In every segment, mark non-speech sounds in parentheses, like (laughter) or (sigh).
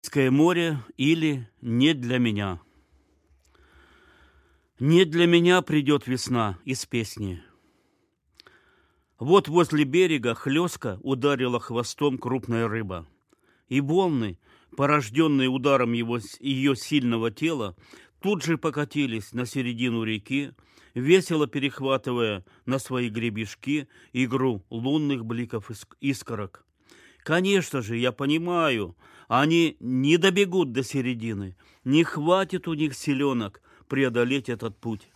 Каспийское море или «Не для меня». «Не для меня придет весна» из песни. Вот возле берега хлестка ударила хвостом крупная рыба, и волны, порожденные ударом его, ее сильного тела, тут же покатились на середину реки, весело перехватывая на свои гребешки игру лунных бликов искорок. Конечно же, я понимаю, они не добегут до середины, не хватит у них селенок преодолеть этот путь.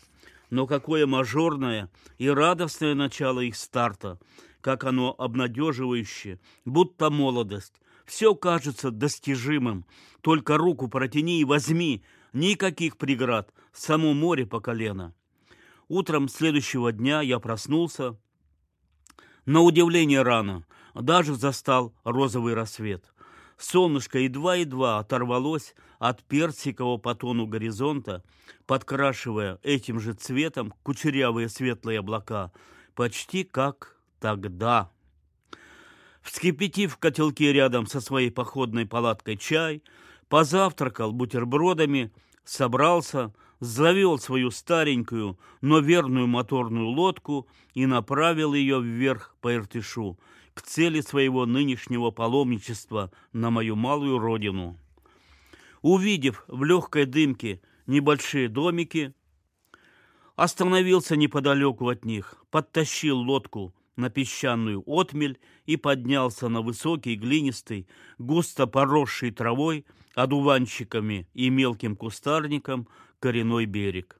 Но какое мажорное и радостное начало их старта, как оно обнадеживающе, будто молодость. Все кажется достижимым, только руку протяни и возьми, никаких преград, само море по колено. Утром следующего дня я проснулся, на удивление рано, даже застал розовый рассвет. Солнышко едва-едва оторвалось от персикового по тону горизонта, подкрашивая этим же цветом кучерявые светлые облака, почти как тогда. Вскипятив в котелке рядом со своей походной палаткой чай, позавтракал бутербродами, собрался, завел свою старенькую, но верную моторную лодку и направил ее вверх по Иртышу, к цели своего нынешнего паломничества на мою малую родину. Увидев в легкой дымке небольшие домики, остановился неподалеку от них, подтащил лодку на песчаную отмель и поднялся на высокий, глинистый, густо поросший травой, одуванчиками и мелким кустарником коренной берег.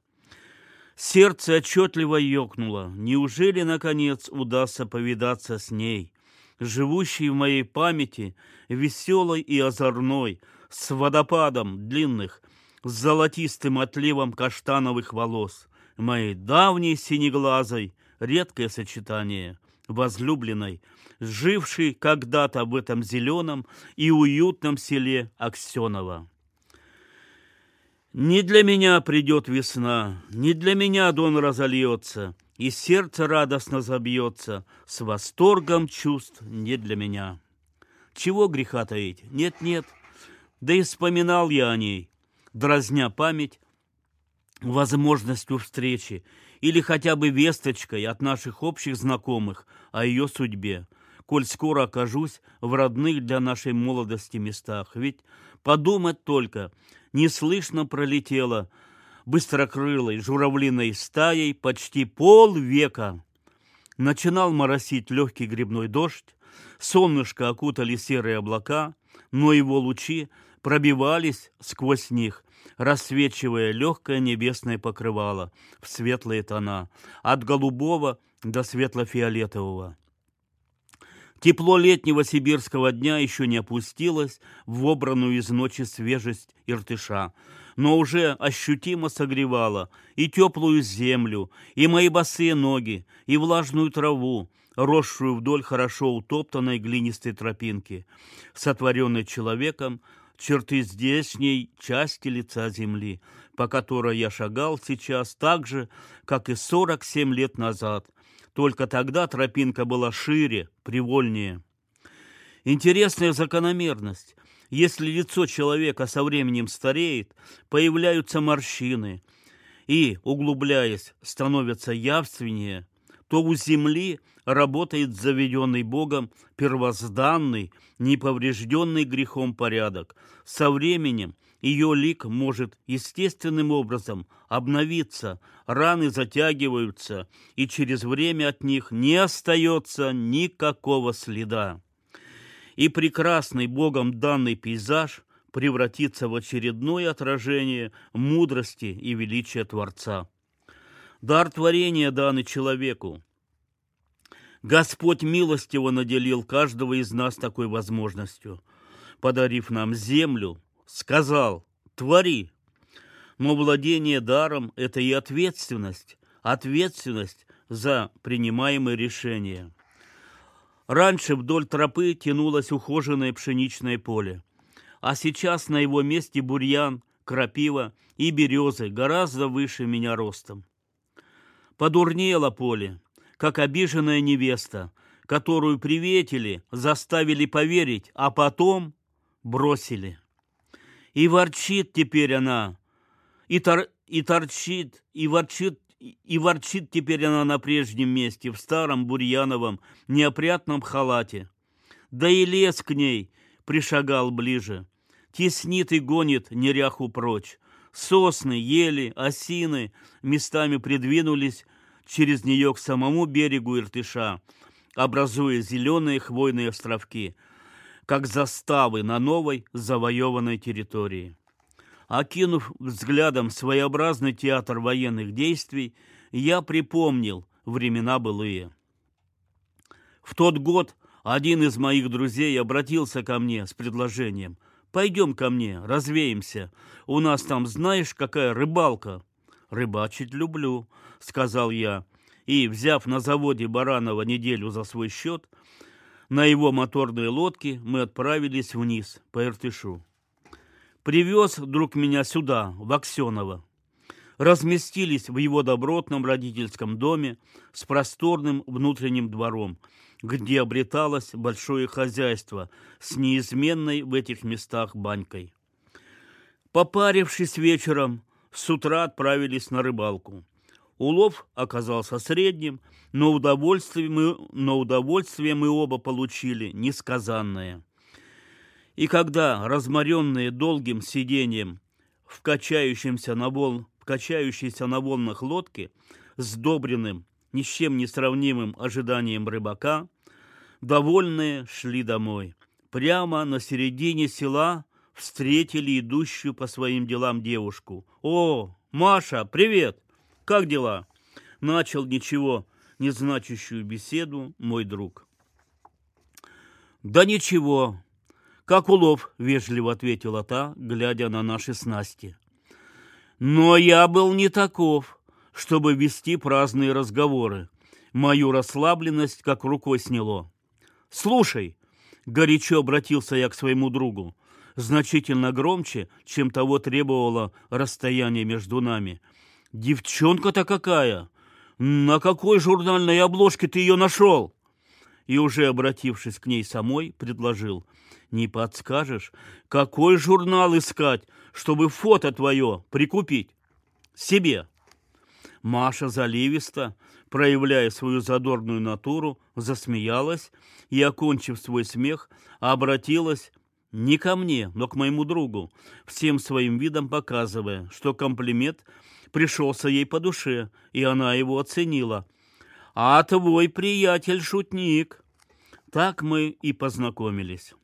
Сердце отчетливо ёкнуло. Неужели, наконец, удастся повидаться с ней, живущей в моей памяти, веселой и озорной, с водопадом длинных, с золотистым отливом каштановых волос, моей давней синеглазой, редкое сочетание, возлюбленной, жившей когда-то в этом зеленом и уютном селе Аксенова. Не для меня придет весна, не для меня дон разольется, и сердце радостно забьется, с восторгом чувств не для меня. Чего греха таить? Нет-нет, да и вспоминал я о ней, дразня память возможностью встречи или хотя бы весточкой от наших общих знакомых о ее судьбе, коль скоро окажусь в родных для нашей молодости местах. Ведь подумать только, неслышно пролетела быстрокрылой журавлиной стаей почти полвека. Начинал моросить легкий грибной дождь, солнышко окутали серые облака, но его лучи пробивались сквозь них, рассвечивая легкое небесное покрывало в светлые тона, от голубого до светло-фиолетового. Тепло летнего сибирского дня еще не опустилось в вобранную из ночи свежесть Иртыша, но уже ощутимо согревало и теплую землю, и мои босые ноги, и влажную траву, росшую вдоль хорошо утоптанной глинистой тропинки, сотворенной человеком черты здешней части лица земли, по которой я шагал сейчас так же, как и сорок семь лет назад, только тогда тропинка была шире, привольнее. Интересная закономерность. Если лицо человека со временем стареет, появляются морщины и, углубляясь, становятся явственнее, то у земли работает заведенный Богом первозданный, неповрежденный грехом порядок. Со временем ее лик может естественным образом обновиться, раны затягиваются, и через время от них не остается никакого следа. И прекрасный Богом данный пейзаж превратится в очередное отражение мудрости и величия Творца. Дар творения данный человеку. Господь милостиво наделил каждого из нас такой возможностью, подарив нам землю, сказал «твори». Но владение даром – это и ответственность, ответственность за принимаемые решения. Раньше вдоль тропы тянулось ухоженное пшеничное поле, а сейчас на его месте бурьян, крапива и березы гораздо выше меня ростом. Подурнело поле, как обиженная невеста, которую приветили, заставили поверить, а потом бросили. И ворчит теперь она, и, тор, и торчит, и ворчит, и ворчит теперь она на прежнем месте, в старом бурьяновом неопрятном халате. Да и лес к ней пришагал ближе, теснит и гонит неряху прочь. Сосны, ели, осины местами придвинулись через нее к самому берегу Иртыша, образуя зеленые хвойные островки, как заставы на новой завоеванной территории. Окинув взглядом своеобразный театр военных действий, я припомнил времена былые. В тот год один из моих друзей обратился ко мне с предложением «Пойдем ко мне, развеемся. У нас там знаешь, какая рыбалка?» «Рыбачить люблю», — сказал я, и, взяв на заводе Баранова неделю за свой счет, на его моторные лодки мы отправились вниз по Иртышу. Привез друг меня сюда, в Аксеново. Разместились в его добротном родительском доме с просторным внутренним двором, где обреталось большое хозяйство с неизменной в этих местах банькой. Попарившись вечером, с утра отправились на рыбалку. Улов оказался средним, но удовольствие мы, но удовольствие мы оба получили несказанное. И когда, разморенные долгим сидением в качающемся на, вол, в качающейся на волнах лодке, сдобренным ни с чем не сравнимым ожиданием рыбака, довольные шли домой. Прямо на середине села встретили идущую по своим делам девушку. «О, Маша, привет! Как дела?» Начал ничего не значащую беседу мой друг. «Да ничего, как улов», — вежливо ответила та, глядя на наши снасти. «Но я был не таков, чтобы вести праздные разговоры. Мою расслабленность как рукой сняло. Слушай, — горячо обратился я к своему другу, значительно громче, чем того требовало расстояние между нами. «Девчонка-то какая! На какой журнальной обложке ты ее нашел?» И уже обратившись к ней самой, предложил. «Не подскажешь, какой журнал искать, чтобы фото твое прикупить? Себе!» Маша заливисто, проявляя свою задорную натуру, засмеялась и, окончив свой смех, обратилась не ко мне, но к моему другу, всем своим видом показывая, что комплимент пришелся ей по душе, и она его оценила. «А твой приятель шутник!» Так мы и познакомились.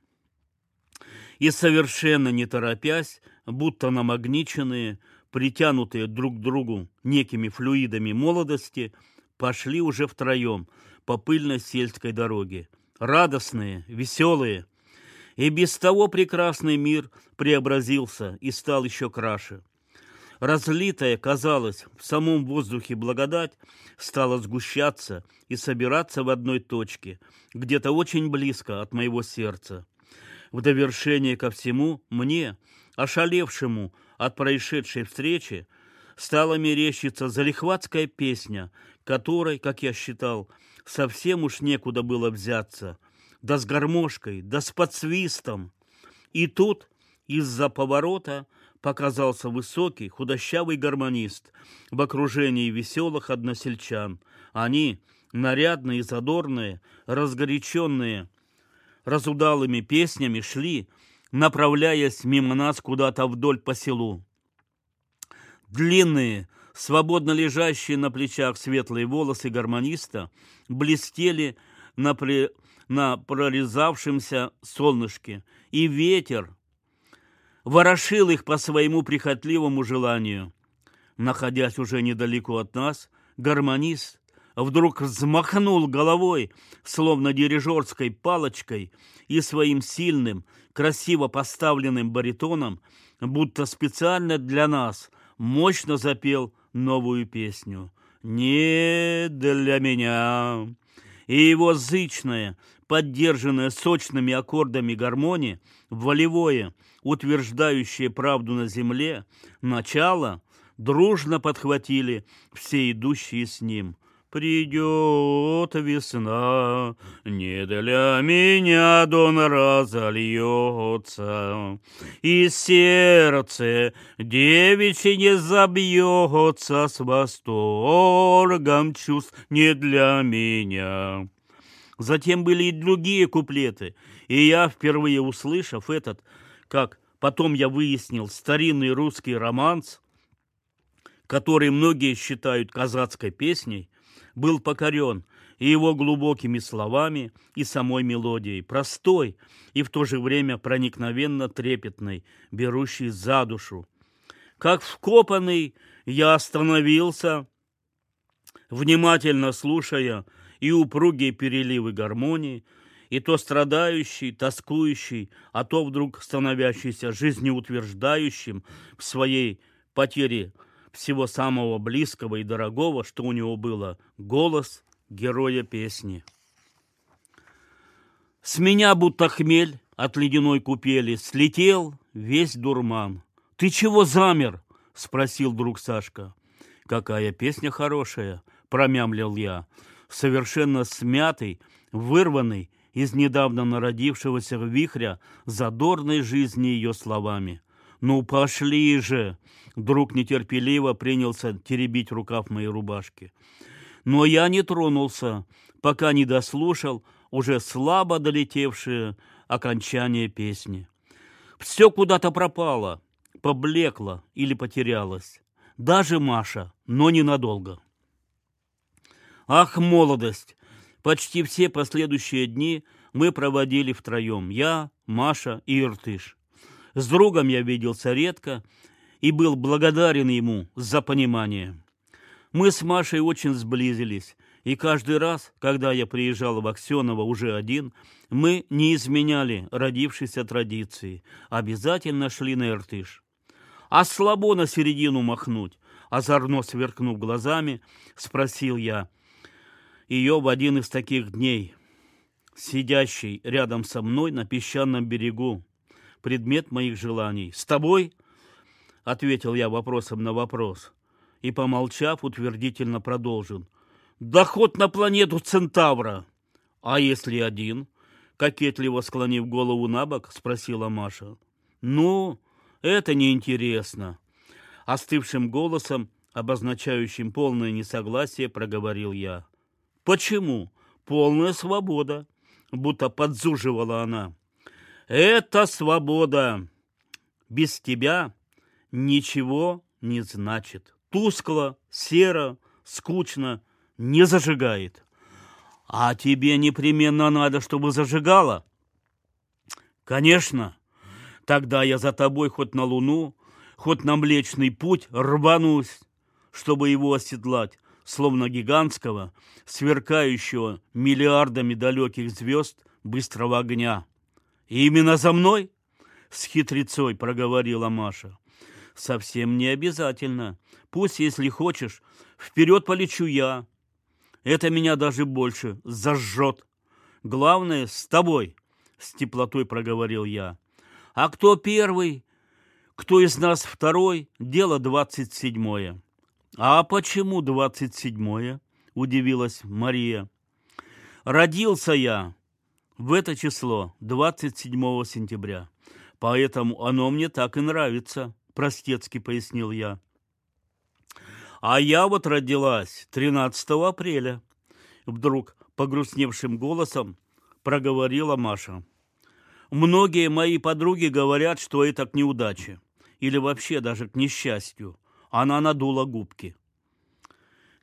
И совершенно не торопясь, будто намагниченные, притянутые друг к другу некими флюидами молодости, пошли уже втроем по пыльной сельской дороге. Радостные, веселые – и без того прекрасный мир преобразился и стал еще краше. Разлитая, казалось, в самом воздухе благодать стала сгущаться и собираться в одной точке, где-то очень близко от моего сердца. В довершение ко всему мне, ошалевшему от происшедшей встречи, стала мерещиться залихватская песня, которой, как я считал, совсем уж некуда было взяться – да с гармошкой, да с подсвистом. И тут из-за поворота показался высокий, худощавый гармонист в окружении веселых односельчан. Они, нарядные, задорные, разгоряченные, разудалыми песнями шли, направляясь мимо нас куда-то вдоль по селу. Длинные, свободно лежащие на плечах светлые волосы гармониста блестели на, при на прорезавшемся солнышке, и ветер ворошил их по своему прихотливому желанию. Находясь уже недалеко от нас, гармонист вдруг взмахнул головой, словно дирижерской палочкой, и своим сильным, красиво поставленным баритоном, будто специально для нас, мощно запел новую песню. «Не для меня». И его зычное, поддержанное сочными аккордами гармонии, волевое, утверждающее правду на земле, начало дружно подхватили все идущие с ним. Придет весна, не для меня дон разольется, И сердце девичье забьется С восторгом чувств не для меня. Затем были и другие куплеты, и я, впервые услышав этот, как потом я выяснил, старинный русский романс, который многие считают казацкой песней, был покорен и его глубокими словами, и самой мелодией, простой и в то же время проникновенно трепетной, берущей за душу. Как вкопанный я остановился, внимательно слушая и упругие переливы гармонии, и то страдающий, тоскующий, а то вдруг становящийся жизнеутверждающим в своей потере всего самого близкого и дорогого, что у него было, голос героя песни. С меня будто хмель от ледяной купели слетел весь дурман. «Ты чего замер?» — спросил друг Сашка. «Какая песня хорошая!» — промямлил я, совершенно смятый, вырванный из недавно народившегося вихря задорной жизни ее словами. «Ну пошли же!» Друг нетерпеливо принялся теребить рукав моей рубашки. Но я не тронулся, пока не дослушал уже слабо долетевшее окончание песни. Все куда-то пропало, поблекло или потерялось. Даже Маша, но ненадолго. Ах, молодость! Почти все последующие дни мы проводили втроем. Я, Маша и Иртыш. С другом я виделся редко и был благодарен ему за понимание. Мы с Машей очень сблизились, и каждый раз, когда я приезжал в Аксеново уже один, мы не изменяли родившейся традиции, обязательно шли на Иртыш. А слабо на середину махнуть, озорно сверкнув глазами, спросил я ее в один из таких дней, сидящий рядом со мной на песчаном берегу, предмет моих желаний. «С тобой?» — ответил я вопросом на вопрос и, помолчав, утвердительно продолжил. «Да хоть на планету Центавра!» «А если один?» — кокетливо склонив голову на бок, спросила Маша. «Ну, это неинтересно!» Остывшим голосом, обозначающим полное несогласие, проговорил я. «Почему? Полная свобода!» Будто подзуживала она. Это свобода. Без тебя ничего не значит. Тускло, серо, скучно, не зажигает. А тебе непременно надо, чтобы зажигало? Конечно. Тогда я за тобой хоть на луну, хоть на Млечный путь рванусь, чтобы его оседлать, словно гигантского, сверкающего миллиардами далеких звезд быстрого огня. «Именно за мной?» — с хитрецой проговорила Маша. «Совсем не обязательно. Пусть, если хочешь, вперед полечу я. Это меня даже больше зажжет. Главное, с тобой», — с теплотой проговорил я. «А кто первый? Кто из нас второй? Дело двадцать седьмое». «А почему двадцать седьмое?» — удивилась Мария. «Родился я в это число, 27 сентября. Поэтому оно мне так и нравится, простецки пояснил я. А я вот родилась 13 апреля. Вдруг погрустневшим голосом проговорила Маша. Многие мои подруги говорят, что это к неудаче или вообще даже к несчастью. Она надула губки.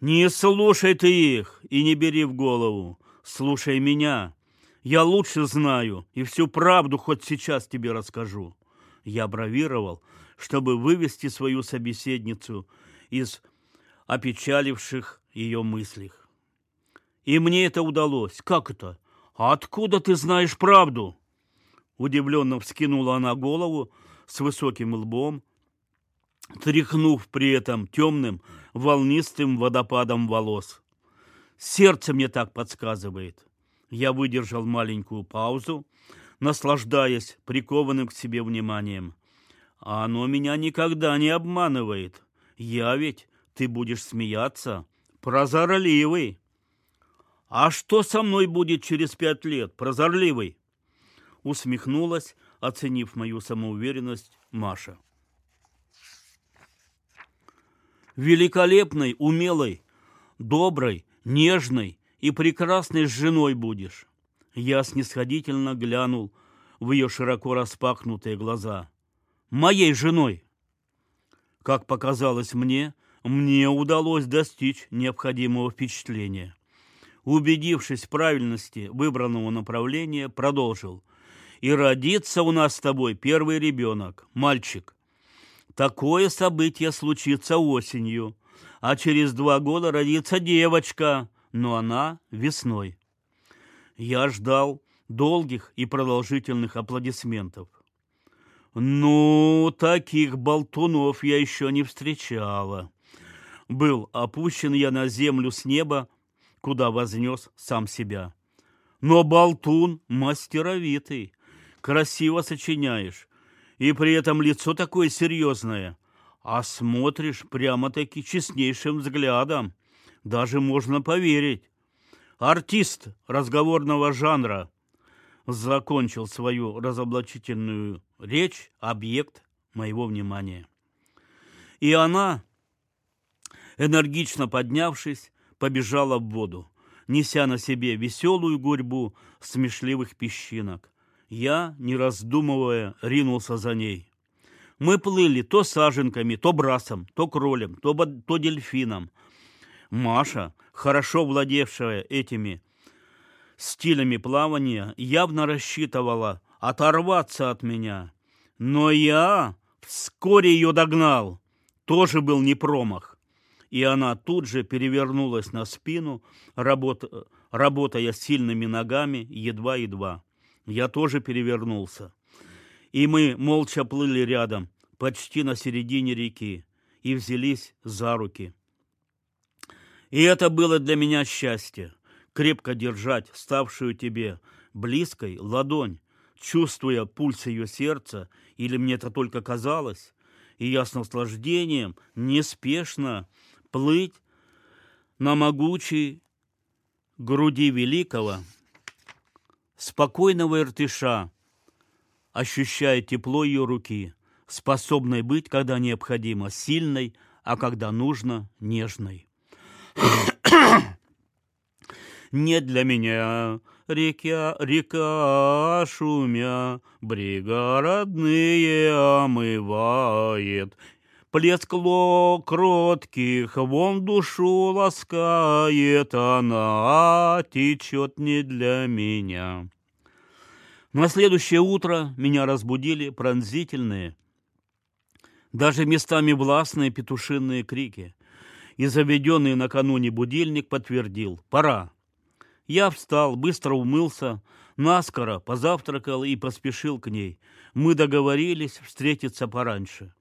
Не слушай ты их и не бери в голову. Слушай меня. Я лучше знаю и всю правду хоть сейчас тебе расскажу. Я бравировал, чтобы вывести свою собеседницу из опечаливших ее мыслей. И мне это удалось. Как это? А откуда ты знаешь правду? Удивленно вскинула она голову с высоким лбом, тряхнув при этом темным, волнистым водопадом волос. Сердце мне так подсказывает. Я выдержал маленькую паузу, наслаждаясь прикованным к себе вниманием. А оно меня никогда не обманывает. Я ведь, ты будешь смеяться, Прозорливый. А что со мной будет через пять лет, прозорливый? Усмехнулась, оценив мою самоуверенность, Маша. Великолепной, умелой, доброй, нежной и прекрасной женой будешь. Я снисходительно глянул в ее широко распахнутые глаза. Моей женой. Как показалось мне, мне удалось достичь необходимого впечатления. Убедившись в правильности выбранного направления, продолжил. И родится у нас с тобой первый ребенок, мальчик. Такое событие случится осенью, а через два года родится девочка, но она весной. Я ждал долгих и продолжительных аплодисментов. Ну, таких болтунов я еще не встречала. Был опущен я на землю с неба, куда вознес сам себя. Но болтун мастеровитый, красиво сочиняешь, и при этом лицо такое серьезное, а смотришь прямо-таки честнейшим взглядом. Даже можно поверить. Артист разговорного жанра закончил свою разоблачительную речь объект моего внимания. И она, энергично поднявшись, побежала в воду, неся на себе веселую гурьбу смешливых песчинок. Я, не раздумывая, ринулся за ней. Мы плыли то саженками, то брасом, то кролем, то, то дельфином. Маша, хорошо владевшая этими стилями плавания, явно рассчитывала оторваться от меня. Но я вскоре ее догнал. Тоже был не промах и она тут же перевернулась на спину, работ... работая сильными ногами едва-едва. Я тоже перевернулся. И мы молча плыли рядом, почти на середине реки, и взялись за руки. И это было для меня счастье — крепко держать ставшую тебе близкой ладонь, чувствуя пульс ее сердца, или мне это только казалось, и я с наслаждением, неспешно, плыть на могучей груди великого, спокойного иртыша, ощущая тепло ее руки, способной быть, когда необходимо, сильной, а когда нужно, нежной. Не для меня река, река шумя, брега родные омывает, Плеск кротких вон душу ласкает, она течет не для меня. На следующее утро меня разбудили пронзительные, даже местами властные петушиные крики. И заведенный накануне будильник подтвердил – пора. Я встал, быстро умылся, наскоро позавтракал и поспешил к ней. Мы договорились встретиться пораньше.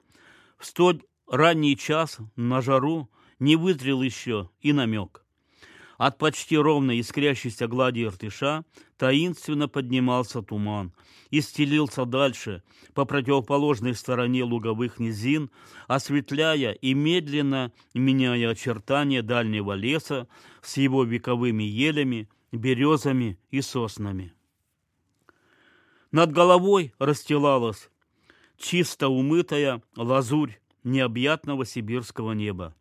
В столь ранний час на жару не вызрел еще и намек. От почти ровной искрящейся глади иртыша таинственно поднимался туман и стелился дальше, по противоположной стороне луговых низин, осветляя и медленно меняя очертания дальнего леса с его вековыми елями, березами и соснами. Над головой расстилалась чисто умытая лазурь необъятного сибирского неба.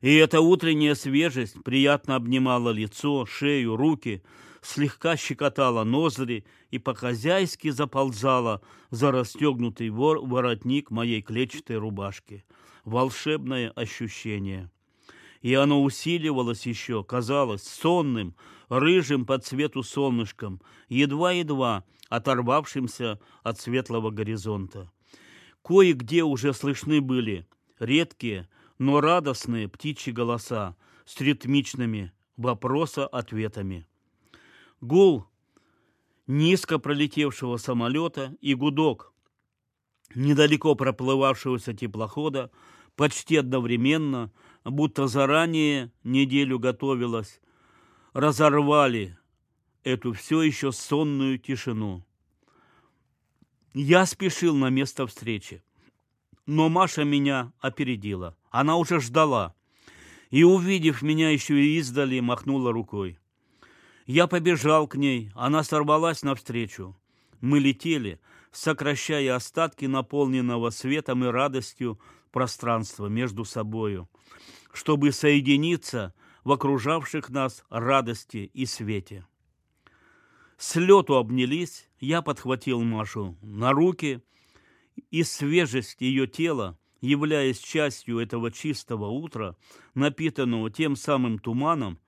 И эта утренняя свежесть приятно обнимала лицо, шею, руки, слегка щекотала ноздри и по-хозяйски заползала за расстегнутый вор воротник моей клетчатой рубашки. Волшебное ощущение. И оно усиливалось еще, казалось, сонным, рыжим по цвету солнышком, едва-едва оторвавшимся от светлого горизонта. Кое-где уже слышны были редкие, но радостные птичьи голоса с ритмичными вопроса-ответами. Гул низко пролетевшего самолета и гудок недалеко проплывавшегося теплохода почти одновременно, будто заранее неделю готовилась, разорвали эту все еще сонную тишину. Я спешил на место встречи, но Маша меня опередила. Она уже ждала. и, увидев меня еще и издали, махнула рукой. Я побежал к ней, она сорвалась навстречу. Мы летели, сокращая остатки наполненного светом и радостью пространства между собою, чтобы соединиться в окружавших нас радости и свете. С лету обнялись, я подхватил Машу на руки, и свежесть ее тела, являясь частью этого чистого утра, напитанного тем самым туманом,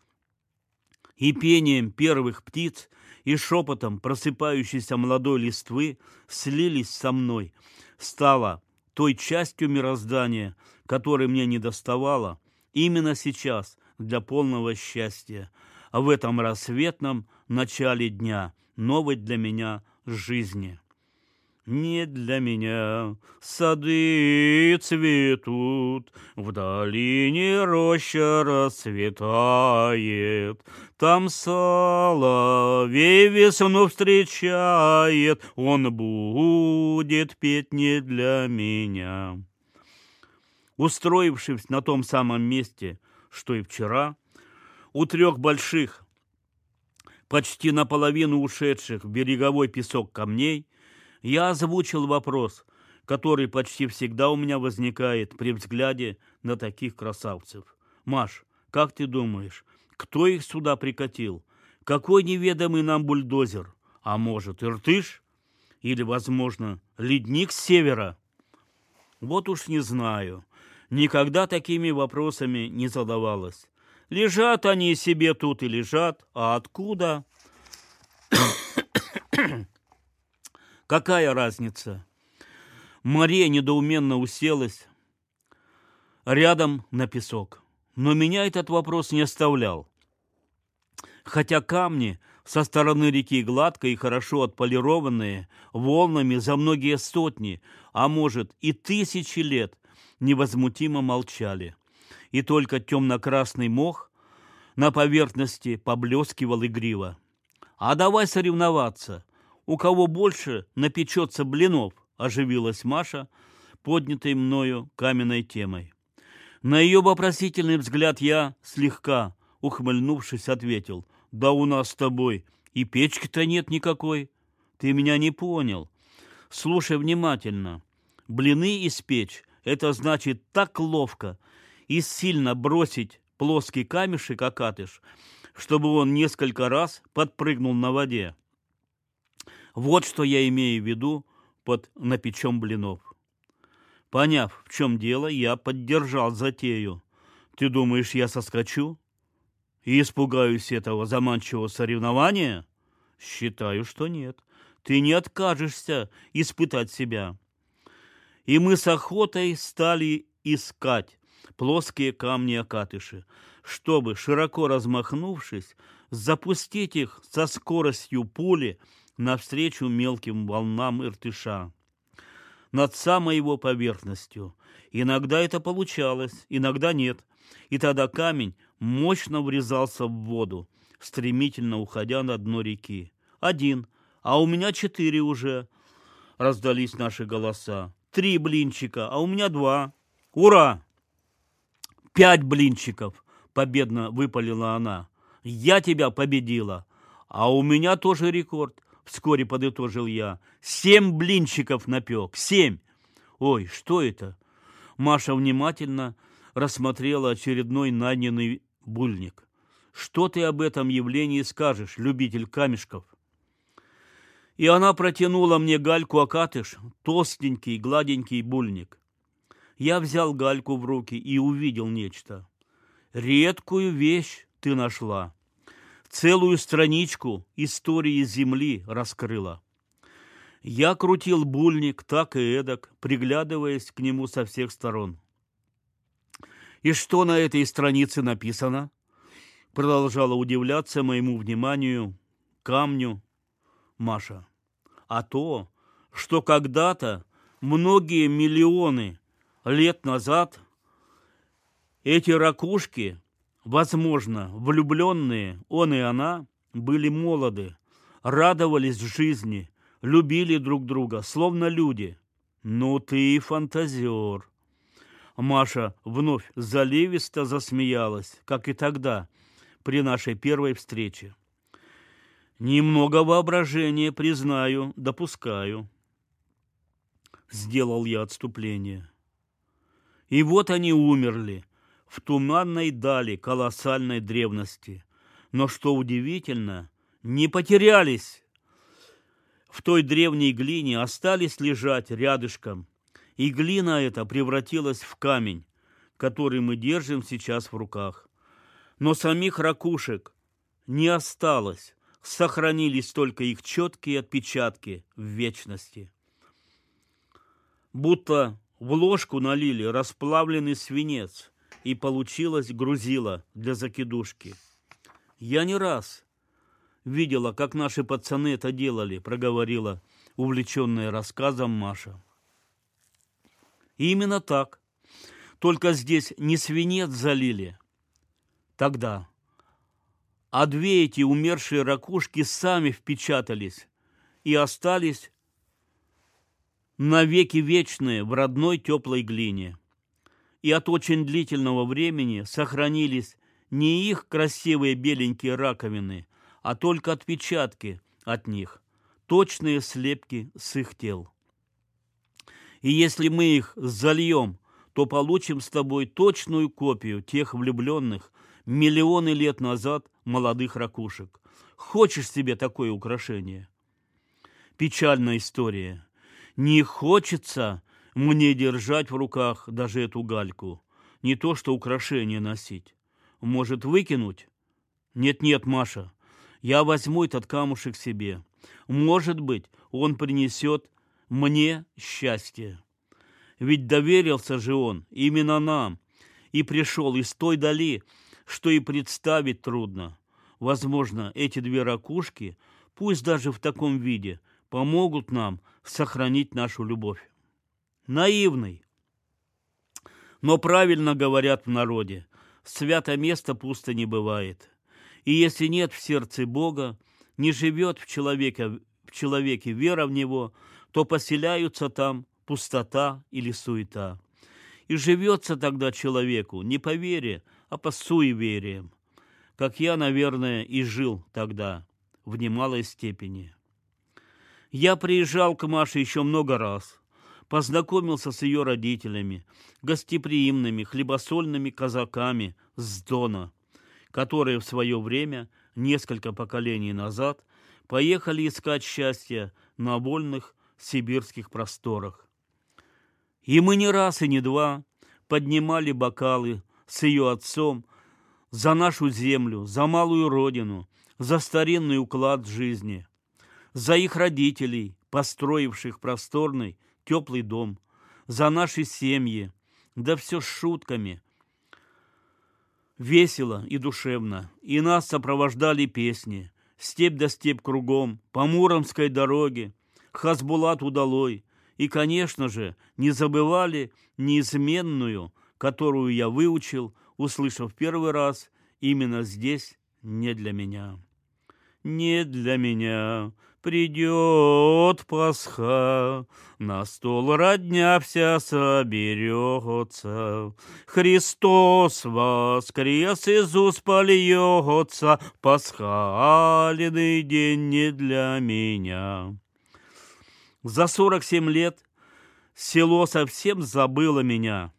и пением первых птиц, и шепотом просыпающейся молодой листвы слились со мной, стала той частью мироздания, которой мне не доставало именно сейчас для полного счастья, а в этом рассветном начале дня, новой для меня жизни. Не для меня. Сады цветут, В долине роща расцветает, Там соловей весну встречает, Он будет петь не для меня. Устроившись на том самом месте, что и вчера, у трех больших, почти наполовину ушедших в береговой песок камней, я озвучил вопрос, который почти всегда у меня возникает при взгляде на таких красавцев. «Маш, как ты думаешь, кто их сюда прикатил? Какой неведомый нам бульдозер? А может, Иртыш? Или, возможно, ледник с севера?» Вот уж не знаю. Никогда такими вопросами не задавалась. Лежат они себе тут и лежат, а откуда? Какая разница? Мария недоуменно уселась рядом на песок. Но меня этот вопрос не оставлял. Хотя камни со стороны реки гладко и хорошо отполированные, волнами за многие сотни, а может и тысячи лет, невозмутимо молчали. И только темно-красный мох на поверхности поблескивал игриво. А давай соревноваться у кого больше напечется блинов, оживилась Маша, поднятой мною каменной темой. На ее вопросительный взгляд я, слегка ухмыльнувшись, ответил, «Да у нас с тобой и печки-то нет никакой. Ты меня не понял. Слушай внимательно. Блины испечь – это значит так ловко и сильно бросить плоский камешек окатыш, чтобы он несколько раз подпрыгнул на воде. Вот что я имею в виду под напечем блинов. Поняв, в чем дело, я поддержал затею. Ты думаешь, я соскочу? И испугаюсь этого заманчивого соревнования? Считаю, что нет. Ты не откажешься испытать себя. И мы с охотой стали искать плоские камни-окатыши, чтобы, широко размахнувшись, запустить их со скоростью пули – навстречу мелким волнам Иртыша. Над самой его поверхностью. Иногда это получалось, иногда нет. И тогда камень мощно врезался в воду, стремительно уходя на дно реки. Один, а у меня четыре уже. Раздались наши голоса. Три блинчика, а у меня два. Ура! Пять блинчиков, победно выпалила она. Я тебя победила. А у меня тоже рекорд. — вскоре подытожил я. «Семь блинчиков напек! Семь!» «Ой, что это?» Маша внимательно рассмотрела очередной наненный бульник. «Что ты об этом явлении скажешь, любитель камешков?» И она протянула мне гальку-окатыш, толстенький, гладенький бульник. Я взял гальку в руки и увидел нечто. «Редкую вещь ты нашла», целую страничку истории Земли раскрыла. Я крутил бульник так и эдак, приглядываясь к нему со всех сторон. «И что на этой странице написано?» Продолжала удивляться моему вниманию камню Маша. «А то, что когда-то, многие миллионы лет назад, эти ракушки Возможно, влюбленные, он и она, были молоды, радовались жизни, любили друг друга, словно люди. Ну ты и фантазер. Маша вновь заливисто засмеялась, как и тогда, при нашей первой встрече. Немного воображения, признаю, допускаю. Сделал я отступление. И вот они умерли в туманной дали колоссальной древности. Но что удивительно, не потерялись. В той древней глине остались лежать рядышком, и глина эта превратилась в камень, который мы держим сейчас в руках. Но самих ракушек не осталось, сохранились только их четкие отпечатки в вечности. Будто в ложку налили расплавленный свинец, и получилось грузило для закидушки. Я не раз видела, как наши пацаны это делали, проговорила увлеченная рассказом Маша. И именно так. Только здесь не свинец залили тогда, а две эти умершие ракушки сами впечатались и остались навеки вечные в родной теплой глине. И от очень длительного времени сохранились не их красивые беленькие раковины, а только отпечатки от них, точные слепки с их тел. И если мы их зальем, то получим с тобой точную копию тех влюбленных миллионы лет назад молодых ракушек. Хочешь себе такое украшение? Печальная история. Не хочется мне держать в руках даже эту гальку. Не то, что украшение носить. Может, выкинуть? Нет-нет, Маша, я возьму этот камушек себе. Может быть, он принесет мне счастье. Ведь доверился же он именно нам и пришел из той дали, что и представить трудно. Возможно, эти две ракушки, пусть даже в таком виде, помогут нам сохранить нашу любовь. Наивный. Но правильно говорят в народе, свято место пусто не бывает. И если нет в сердце Бога, не живет в человеке, в человеке вера в Него, то поселяются там пустота или суета. И живется тогда человеку не по вере, а по суевериям, как я, наверное, и жил тогда в немалой степени. Я приезжал к Маше еще много раз, познакомился с ее родителями, гостеприимными, хлебосольными казаками с Дона, которые в свое время, несколько поколений назад, поехали искать счастье на вольных сибирских просторах. И мы не раз и не два поднимали бокалы с ее отцом за нашу землю, за малую родину, за старинный уклад жизни, за их родителей, построивших просторный, теплый дом, за наши семьи, да все с шутками. Весело и душевно, и нас сопровождали песни, степь да степь кругом, по Муромской дороге, Хасбулат удалой, и, конечно же, не забывали неизменную, которую я выучил, услышав первый раз именно здесь, не для меня. Не для меня придет Пасха, на стол родня вся соберется. Христос воскрес, Иисус польется, пасхальный день не для меня. За сорок семь лет село совсем забыло меня.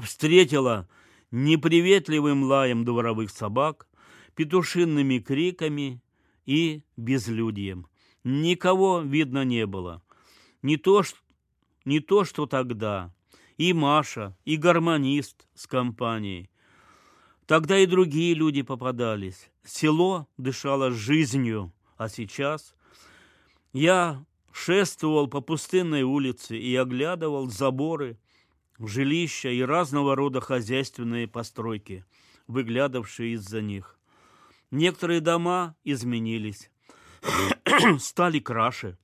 Встретило неприветливым лаем дворовых собак, петушинными криками и безлюдьем. Никого видно не было. Не то, что, не то, что тогда. И Маша, и гармонист с компанией. Тогда и другие люди попадались. Село дышало жизнью, а сейчас я шествовал по пустынной улице и оглядывал заборы, жилища и разного рода хозяйственные постройки, выглядывавшие из-за них. Некоторые дома изменились, (clears throat) стали краше,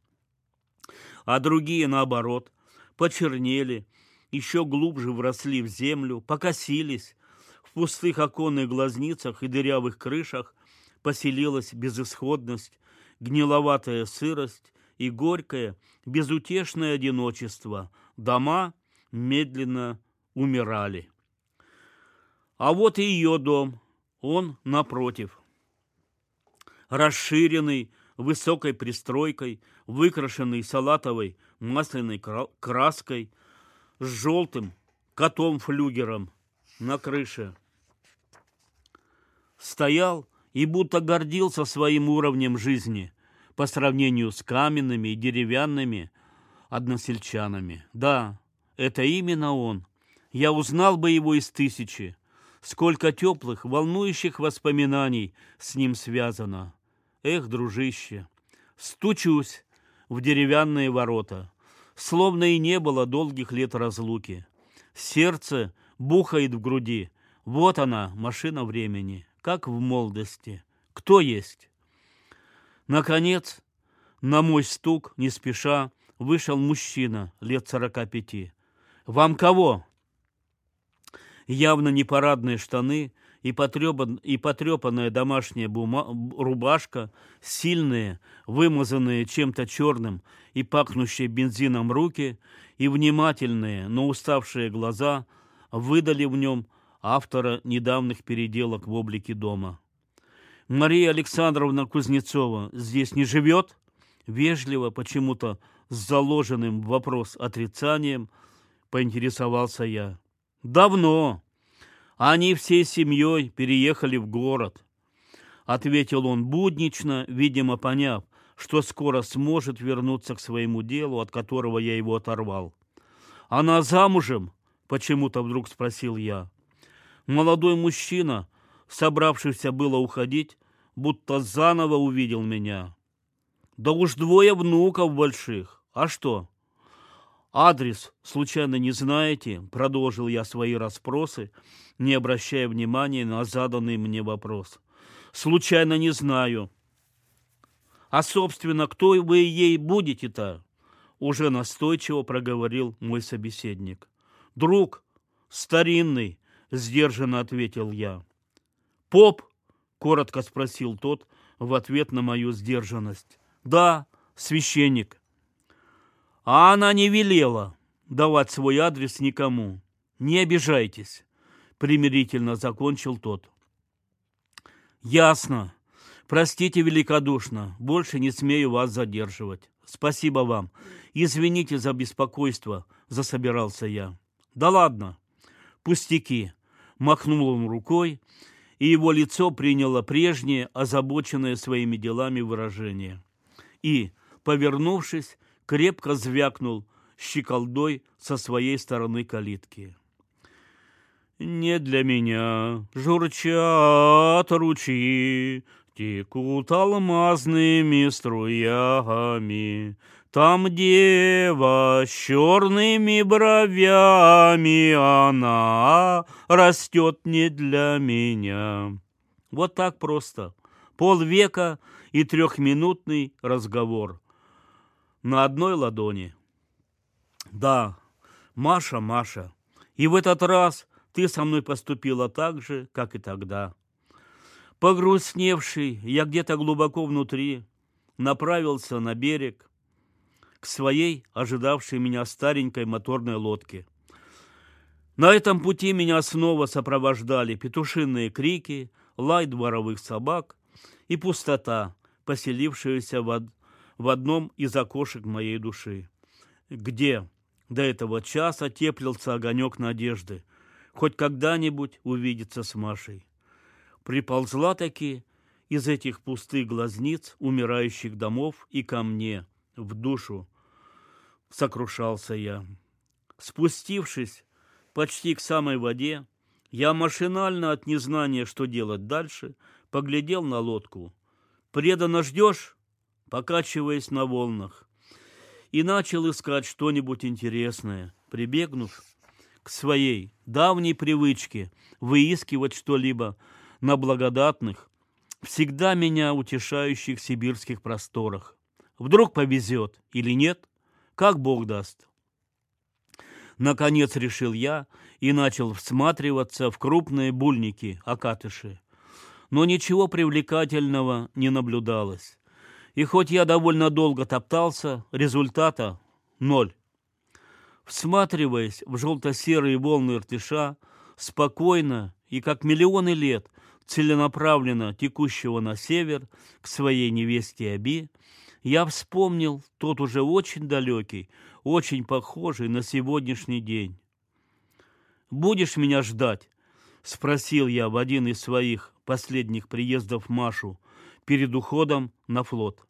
а другие, наоборот, почернели, еще глубже вросли в землю, покосились. В пустых оконных глазницах и дырявых крышах поселилась безысходность, гниловатая сырость и горькое, безутешное одиночество. Дома медленно умирали. А вот и ее дом, он напротив. Расширенный, высокой пристройкой, выкрашенный салатовой масляной краской, с желтым котом-флюгером на крыше. Стоял и будто гордился своим уровнем жизни по сравнению с каменными и деревянными односельчанами. Да, это именно он. Я узнал бы его из тысячи. Сколько теплых, волнующих воспоминаний с ним связано. Эх, дружище, стучусь в деревянные ворота, словно и не было долгих лет разлуки. Сердце бухает в груди. Вот она, машина времени, как в молодости. Кто есть? Наконец, на мой стук, не спеша, вышел мужчина лет сорока пяти. «Вам кого?» Явно непарадные штаны и, потребан, и потрепанная домашняя бума, рубашка, сильные, вымазанные чем-то черным и пахнущие бензином руки и внимательные, но уставшие глаза выдали в нем автора недавних переделок в облике дома. «Мария Александровна Кузнецова здесь не живет?» Вежливо, почему-то с заложенным вопрос отрицанием, поинтересовался я. «Давно. Они всей семьей переехали в город», — ответил он буднично, видимо, поняв, что скоро сможет вернуться к своему делу, от которого я его оторвал. «Она замужем?» — почему-то вдруг спросил я. Молодой мужчина, собравшийся было уходить, будто заново увидел меня. «Да уж двое внуков больших. А что?» «Адрес, случайно не знаете?» — продолжил я свои расспросы, не обращая внимания на заданный мне вопрос. «Случайно не знаю». «А, собственно, кто вы ей будете-то?» Уже настойчиво проговорил мой собеседник. «Друг, старинный», — сдержанно ответил я. «Поп?» — коротко спросил тот в ответ на мою сдержанность. «Да, священник». А она не велела давать свой адрес никому. Не обижайтесь примирительно закончил тот. Ясно. Простите великодушно, больше не смею вас задерживать. Спасибо вам. Извините за беспокойство, засобирался я. Да ладно, пустяки. Махнул он рукой, и его лицо приняло прежнее, озабоченное своими делами выражение. И, повернувшись, крепко звякнул щеколдой со своей стороны калитки не для меня. Журчат ручьи, текут алмазными струями. Там дева с черными бровями, она растет не для меня. Вот так просто. Полвека и трехминутный разговор. На одной ладони. Да, Маша, Маша. И в этот раз ты со мной поступила так же, как и тогда. Погрустневший, я где-то глубоко внутри направился на берег к своей ожидавшей меня старенькой моторной лодке. На этом пути меня снова сопровождали петушиные крики, лай дворовых собак и пустота, поселившаяся в, в одном из окошек моей души, где до этого часа теплился огонек надежды – хоть когда-нибудь увидеться с Машей. Приползла таки из этих пустых глазниц умирающих домов и ко мне, в душу, сокрушался я. Спустившись почти к самой воде, я машинально от незнания, что делать дальше, поглядел на лодку. «Преданно ждешь?» Покачиваясь на волнах, и начал искать что-нибудь интересное. Прибегнув к своей давней привычке выискивать что-либо на благодатных, всегда меня утешающих сибирских просторах. Вдруг повезет или нет, как Бог даст. Наконец решил я и начал всматриваться в крупные бульники, окатыши. Но ничего привлекательного не наблюдалось. И хоть я довольно долго топтался, результата – ноль. всматриваясь в желто-серые волны Иртыша, спокойно и как миллионы лет целенаправленно текущего на север к своей невесте Аби, я вспомнил тот уже очень далекий, очень похожий на сегодняшний день. «Будешь меня ждать?» — спросил я в один из своих последних приездов Машу перед уходом на флот.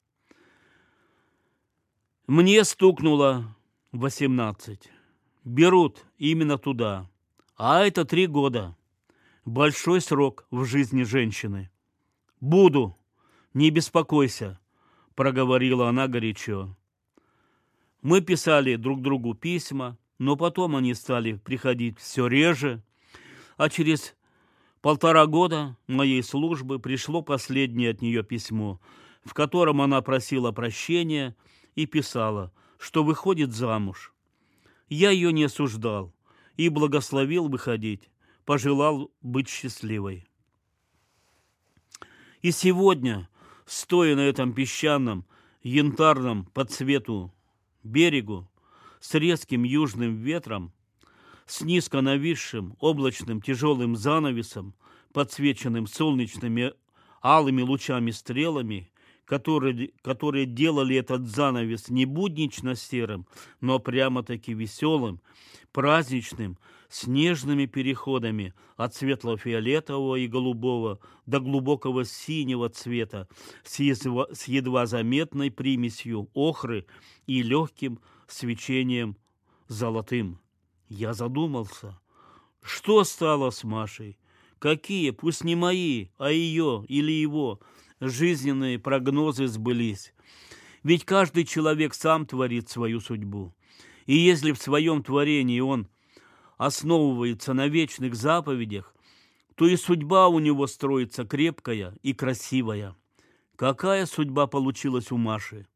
Мне стукнуло восемнадцать. Берут именно туда. А это три года. Большой срок в жизни женщины. Буду, не беспокойся, проговорила она горячо. Мы писали друг другу письма, но потом они стали приходить все реже, а через полтора года моей службы пришло последнее от нее письмо, в котором она просила прощения и писала, что выходит замуж. Я ее не осуждал и благословил выходить, пожелал быть счастливой. И сегодня, стоя на этом песчаном, янтарном по цвету берегу, с резким южным ветром, с низко нависшим облачным тяжелым занавесом, подсвеченным солнечными алыми лучами-стрелами, которые, которые делали этот занавес не буднично серым, но прямо-таки веселым, праздничным, с нежными переходами от светло-фиолетового и голубого до глубокого синего цвета, с едва, с едва заметной примесью охры и легким свечением золотым. Я задумался, что стало с Машей? Какие, пусть не мои, а ее или его, жизненные прогнозы сбылись. Ведь каждый человек сам творит свою судьбу. И если в своем творении он основывается на вечных заповедях, то и судьба у него строится крепкая и красивая. Какая судьба получилась у Маши?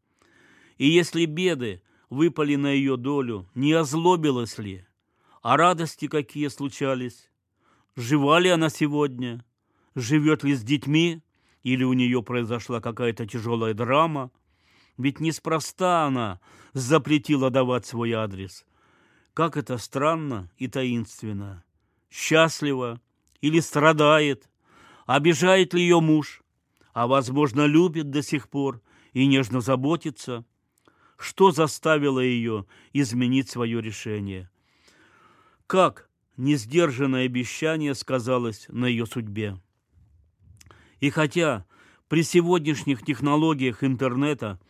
И если беды выпали на ее долю, не озлобилась ли? А радости какие случались? Жива ли она сегодня? Живет ли с детьми? Или у нее произошла какая-то тяжелая драма? Ведь неспроста она запретила давать свой адрес. Как это странно и таинственно. Счастлива или страдает? Обижает ли ее муж? А, возможно, любит до сих пор и нежно заботится? Что заставило ее изменить свое решение? Как несдержанное обещание сказалось на ее судьбе? И хотя при сегодняшних технологиях интернета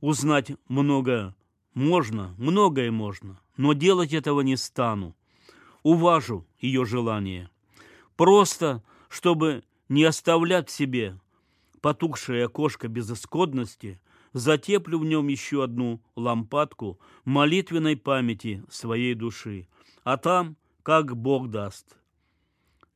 узнать много можно, многое можно, но делать этого не стану. Уважу ее желание. Просто, чтобы не оставлять себе потухшее окошко безысходности, затеплю в нем еще одну лампадку молитвенной памяти своей души. А там, как Бог даст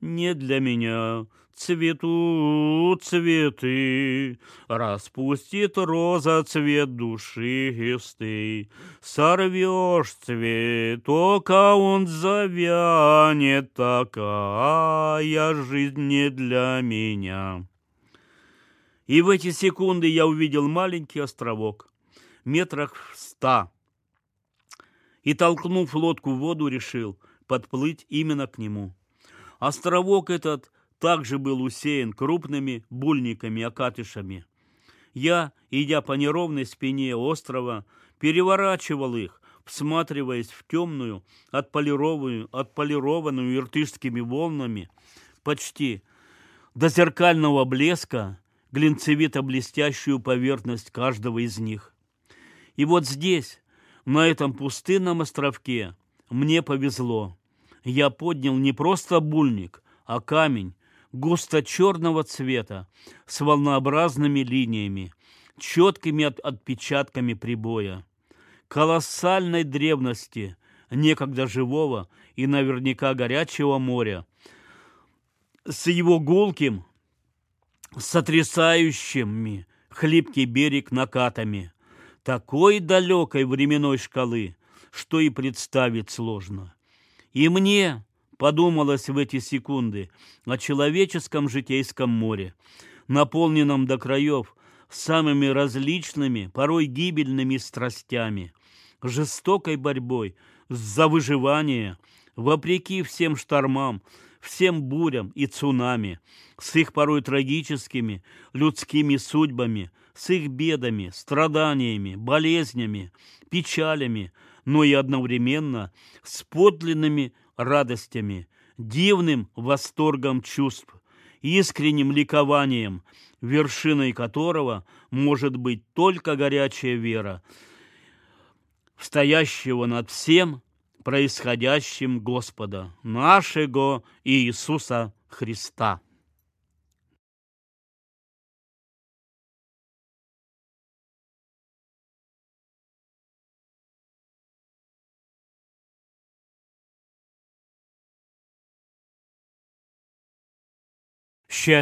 не для меня. Цветут цветы, распустит роза цвет души гисты. Сорвешь цветок, а он завянет, такая жизнь не для меня. И в эти секунды я увидел маленький островок, метрах в ста. И, толкнув лодку в воду, решил подплыть именно к нему. Островок этот также был усеян крупными бульниками-окатышами. Я, идя по неровной спине острова, переворачивал их, всматриваясь в темную, отполированную, отполированную иртышскими волнами, почти до зеркального блеска, глинцевито-блестящую поверхность каждого из них. И вот здесь, на этом пустынном островке, мне повезло я поднял не просто бульник, а камень густо-черного цвета с волнообразными линиями, четкими от отпечатками прибоя, колоссальной древности некогда живого и наверняка горячего моря, с его гулким, сотрясающими хлипкий берег накатами, такой далекой временной шкалы, что и представить сложно. И мне подумалось в эти секунды о человеческом житейском море, наполненном до краев самыми различными, порой гибельными страстями, жестокой борьбой за выживание, вопреки всем штормам, всем бурям и цунами, с их порой трагическими людскими судьбами, с их бедами, страданиями, болезнями, печалями, но и одновременно с подлинными радостями, дивным восторгом чувств, искренним ликованием, вершиной которого может быть только горячая вера стоящего над всем происходящим Господа, нашего Иисуса Христа.